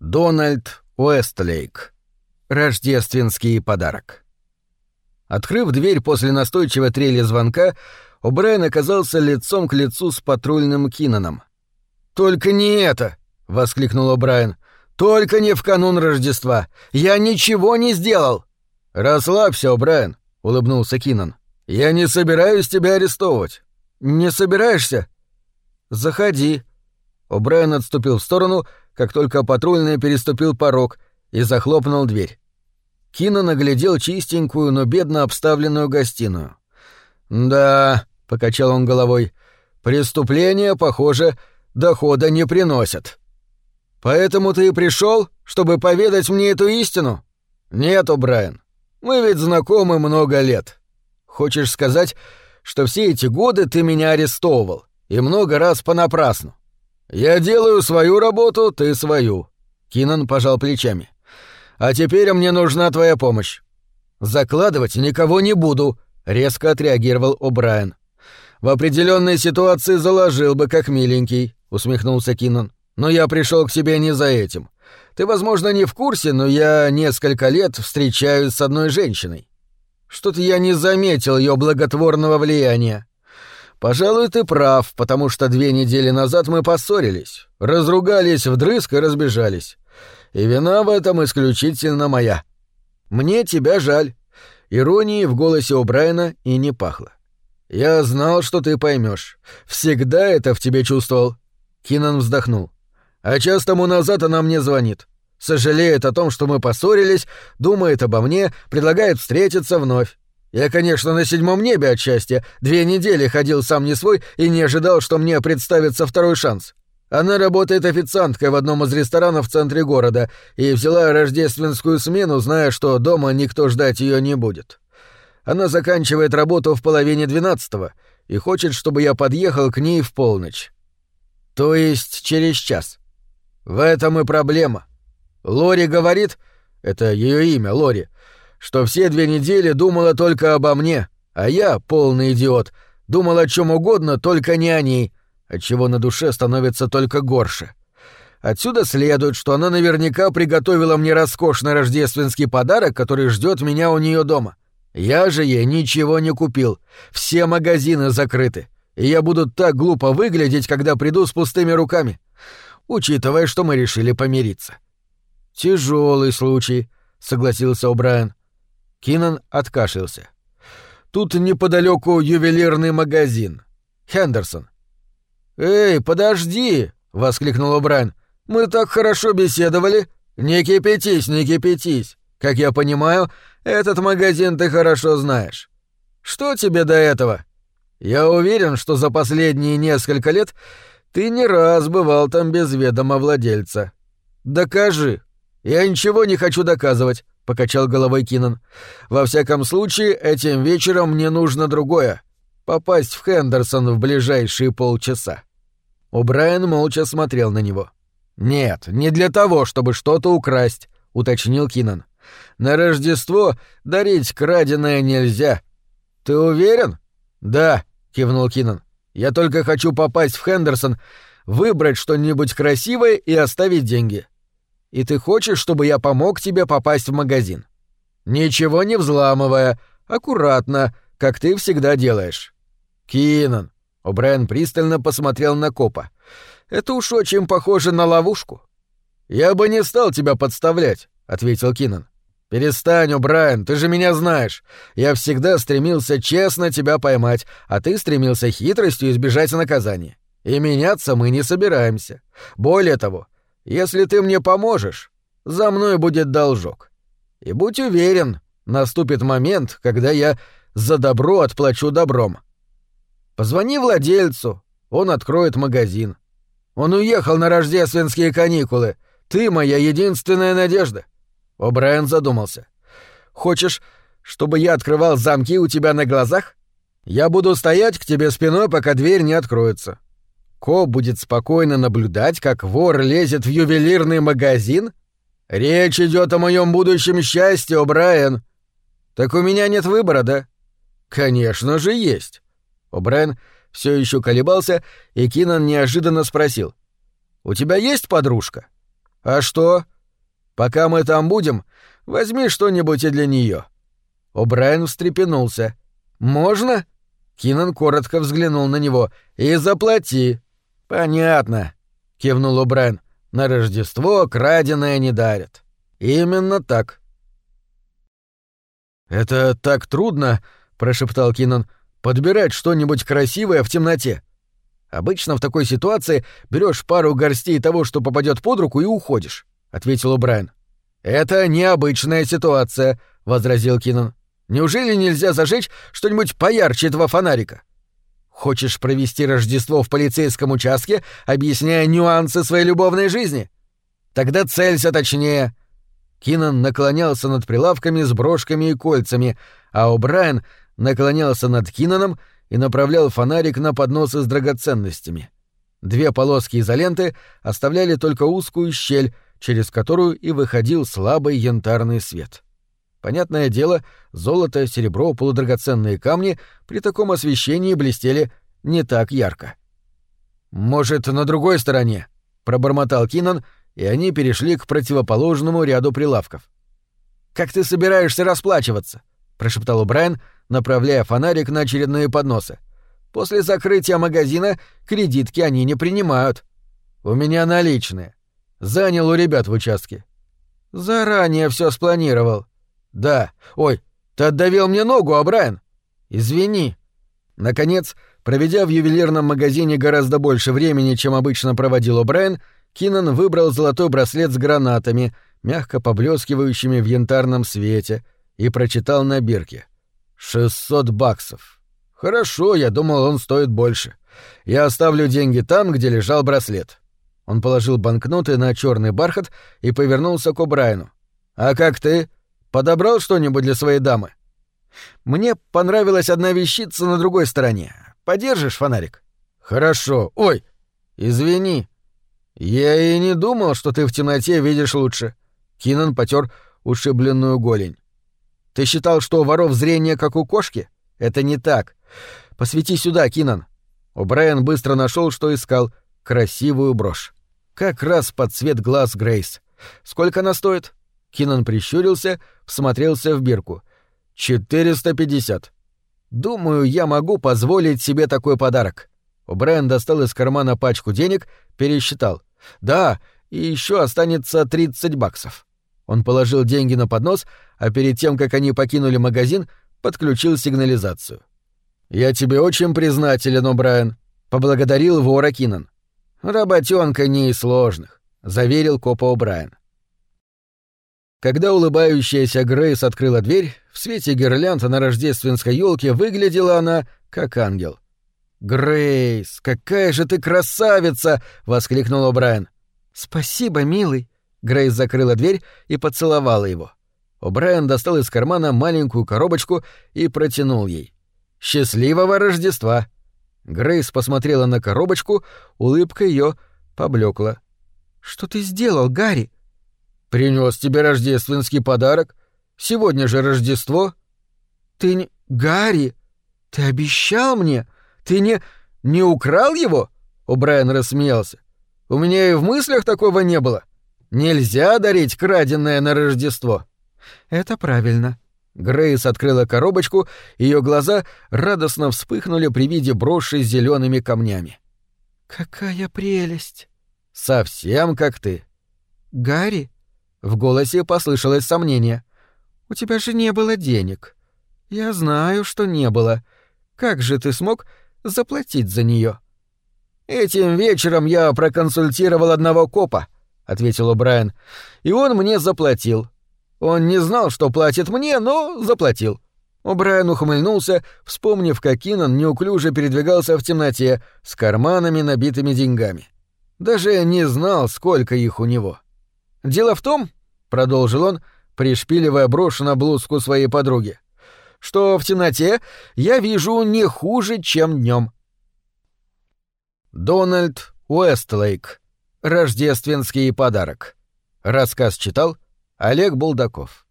Дональд Уэстлейк. Рождественский подарок. Открыв дверь после настойчивой трели звонка, О'Брайен оказался лицом к лицу с патрульным Кинаном. «Только не это!» — воскликнул О'Брайен. «Только не в канун Рождества! Я ничего не сделал!» «Расслабься, О'Брайен», — улыбнулся Кинан. «Я не собираюсь тебя арестовывать». «Не собираешься?» «Заходи». О'Брайен отступил в сторону, как только патрульный переступил порог и захлопнул дверь. Кинан наглядел чистенькую, но бедно обставленную гостиную. «Да», — покачал он головой, — «преступления, похоже, дохода не приносят». «Поэтому ты и пришел, чтобы поведать мне эту истину?» «Нет, О'Брайен, мы ведь знакомы много лет. Хочешь сказать, что все эти годы ты меня арестовывал, и много раз понапрасну? Я делаю свою работу, ты свою». Кинан пожал плечами. «А теперь мне нужна твоя помощь». «Закладывать никого не буду», — резко отреагировал О'Брайен. «В определенной ситуации заложил бы, как миленький», — усмехнулся Кинан. «Но я пришел к тебе не за этим. Ты, возможно, не в курсе, но я несколько лет встречаюсь с одной женщиной. Что-то я не заметил ее благотворного влияния. Пожалуй, ты прав, потому что две недели назад мы поссорились, разругались вдрызг и разбежались. И вина в этом исключительно моя. Мне тебя жаль. Иронии в голосе у Брайана и не пахло. Я знал, что ты поймешь. Всегда это в тебе чувствовал. Кинан вздохнул. А час тому назад она мне звонит. Сожалеет о том, что мы поссорились, думает обо мне, предлагает встретиться вновь. Я, конечно, на седьмом небе от счастья. Две недели ходил сам не свой и не ожидал, что мне представится второй шанс. Она работает официанткой в одном из ресторанов в центре города и взяла рождественскую смену, зная, что дома никто ждать ее не будет. Она заканчивает работу в половине двенадцатого и хочет, чтобы я подъехал к ней в полночь. То есть через час. В этом и проблема. Лори говорит, это ее имя, Лори, что все две недели думала только обо мне, а я, полный идиот, думал о чем угодно, только не о ней, отчего на душе становится только горше. Отсюда следует, что она наверняка приготовила мне роскошный рождественский подарок, который ждет меня у нее дома. Я же ей ничего не купил. Все магазины закрыты. И я буду так глупо выглядеть, когда приду с пустыми руками. Учитывая, что мы решили помириться. Тяжелый случай, согласился О'Брайен. Кинан откашлялся. Тут неподалеку ювелирный магазин. Хендерсон. «Эй, подожди!» — воскликнул О'Брайен. «Мы так хорошо беседовали. Не кипятись, не кипятись. Как я понимаю, этот магазин ты хорошо знаешь. Что тебе до этого? Я уверен, что за последние несколько лет ты не раз бывал там без ведома владельца. Докажи. Я ничего не хочу доказывать покачал головой Кинан. Во всяком случае, этим вечером мне нужно другое попасть в Хендерсон в ближайшие полчаса. О'Брайен молча смотрел на него. Нет, не для того, чтобы что-то украсть, уточнил Кинан. На Рождество дарить краденое нельзя. Ты уверен? Да, кивнул Кинан. Я только хочу попасть в Хендерсон, выбрать что-нибудь красивое и оставить деньги и ты хочешь, чтобы я помог тебе попасть в магазин. Ничего не взламывая, аккуратно, как ты всегда делаешь. Кинан. О'Брайен пристально посмотрел на копа. Это уж очень похоже на ловушку. Я бы не стал тебя подставлять, ответил Кинан. «Перестань, О'Брайен, ты же меня знаешь. Я всегда стремился честно тебя поймать, а ты стремился хитростью избежать наказания. И меняться мы не собираемся. Более того, если ты мне поможешь, за мной будет должок. И будь уверен, наступит момент, когда я за добро отплачу добром. Позвони владельцу, он откроет магазин. Он уехал на рождественские каникулы. Ты моя единственная надежда. О'Брайен задумался. Хочешь, чтобы я открывал замки у тебя на глазах? Я буду стоять к тебе спиной, пока дверь не откроется. Ко будет спокойно наблюдать, как вор лезет в ювелирный магазин? Речь идет о моем будущем счастье, О'Брайен. Так у меня нет выбора, да? Конечно же есть. О'Брайен все еще колебался, и Кинан неожиданно спросил. «У тебя есть подружка?» «А что?» Пока мы там будем, возьми что-нибудь и для нее. О'Брайен встрепенулся. «Можно?» Кинан коротко взглянул на него. «И заплати». «Понятно», — кивнул О'Брайен. «На Рождество краденое не дарят». «Именно так». «Это так трудно», — прошептал Кинан, — «подбирать что-нибудь красивое в темноте. Обычно в такой ситуации берешь пару горстей того, что попадет под руку, и уходишь», — ответил Брайан. «Это необычная ситуация», — возразил Кинан. «Неужели нельзя зажечь что-нибудь поярче этого фонарика?» «Хочешь провести Рождество в полицейском участке, объясняя нюансы своей любовной жизни?» «Тогда целься точнее». Кинан наклонялся над прилавками с брошками и кольцами, а О'Брайен наклонялся над Кинаном и направлял фонарик на подносы с драгоценностями. Две полоски изоленты оставляли только узкую щель, через которую и выходил слабый янтарный свет. Понятное дело, золото, серебро, полудрагоценные камни при таком освещении блестели не так ярко. «Может, на другой стороне?» — пробормотал Кинан, и они перешли к противоположному ряду прилавков. «Как ты собираешься расплачиваться?» — прошептал Брайан, направляя фонарик на очередные подносы. «После закрытия магазина кредитки они не принимают. У меня наличные. Занял у ребят в участке. Заранее все спланировал. Да. Ой, ты отдавил мне ногу, а Брайан? Извини. Наконец, проведя в ювелирном магазине гораздо больше времени, чем обычно проводил О'Брайен, Кинан выбрал золотой браслет с гранатами, мягко поблескивающими в янтарном свете, и прочитал на бирке. «Шестьсот баксов. Хорошо, я думал, он стоит больше. Я оставлю деньги там, где лежал браслет. Он положил банкноты на черный бархат и повернулся к О'Брайену. «А как ты? Подобрал что-нибудь для своей дамы?» «Мне понравилась одна вещица на другой стороне. Подержишь фонарик?» «Хорошо. Ой, извини. Я и не думал, что ты в темноте видишь лучше». Кинан потер ушибленную голень. «Ты считал, что у воров зрение как у кошки? Это не так. Посвети сюда, Кинан». О'Брайен быстро нашел, что искал — красивую брошь. Как раз под цвет глаз Грейс. Сколько она стоит? Кинан прищурился, всмотрелся в бирку. «Четыреста пятьдесят. Думаю, я могу позволить себе такой подарок». Брайан достал из кармана пачку денег, пересчитал. «Да, и еще останется тридцать баксов». Он положил деньги на поднос, а перед тем, как они покинули магазин, подключил сигнализацию. «Я тебе очень признателен, О'Брайен», — поблагодарил вора Кинан. «Работёнка не из сложных», — заверил копа О'Брайен. Когда улыбающаяся Грейс открыла дверь, в свете гирлянд на рождественской елке выглядела она как ангел. «Грейс, какая же ты красавица!» — воскликнул О'Брайен. «Спасибо, милый!» Грейс закрыла дверь и поцеловала его. О'Брайен достал из кармана маленькую коробочку и протянул ей. «Счастливого Рождества!» Грейс посмотрела на коробочку, улыбка ее поблекла. «Что ты сделал, Гарри?» «Принес тебе рождественский подарок. Сегодня же Рождество». «Ты не... Гарри, ты обещал мне? Ты не... не украл его?» О'Брайен рассмеялся. «У меня и в мыслях такого не было. Нельзя дарить краденое на Рождество». «Это правильно», Грейс открыла коробочку, ее глаза радостно вспыхнули при виде броши с зелеными камнями. «Какая прелесть!» «Совсем как ты!» «Гарри?» В голосе послышалось сомнение. «У тебя же не было денег». «Я знаю, что не было. Как же ты смог заплатить за нее? «Этим вечером я проконсультировал одного копа», — ответил Брайан, — «и он мне заплатил. Он не знал, что платит мне, но заплатил. О'Брайен ухмыльнулся, вспомнив, как Кинан неуклюже передвигался в темноте с карманами, набитыми деньгами. Даже не знал, сколько их у него. «Дело в том», — продолжил он, пришпиливая брошь на блузку своей подруги, «что в темноте я вижу не хуже, чем днем. Дональд Уэстлейк. Рождественский подарок. Рассказ читал Олег Булдаков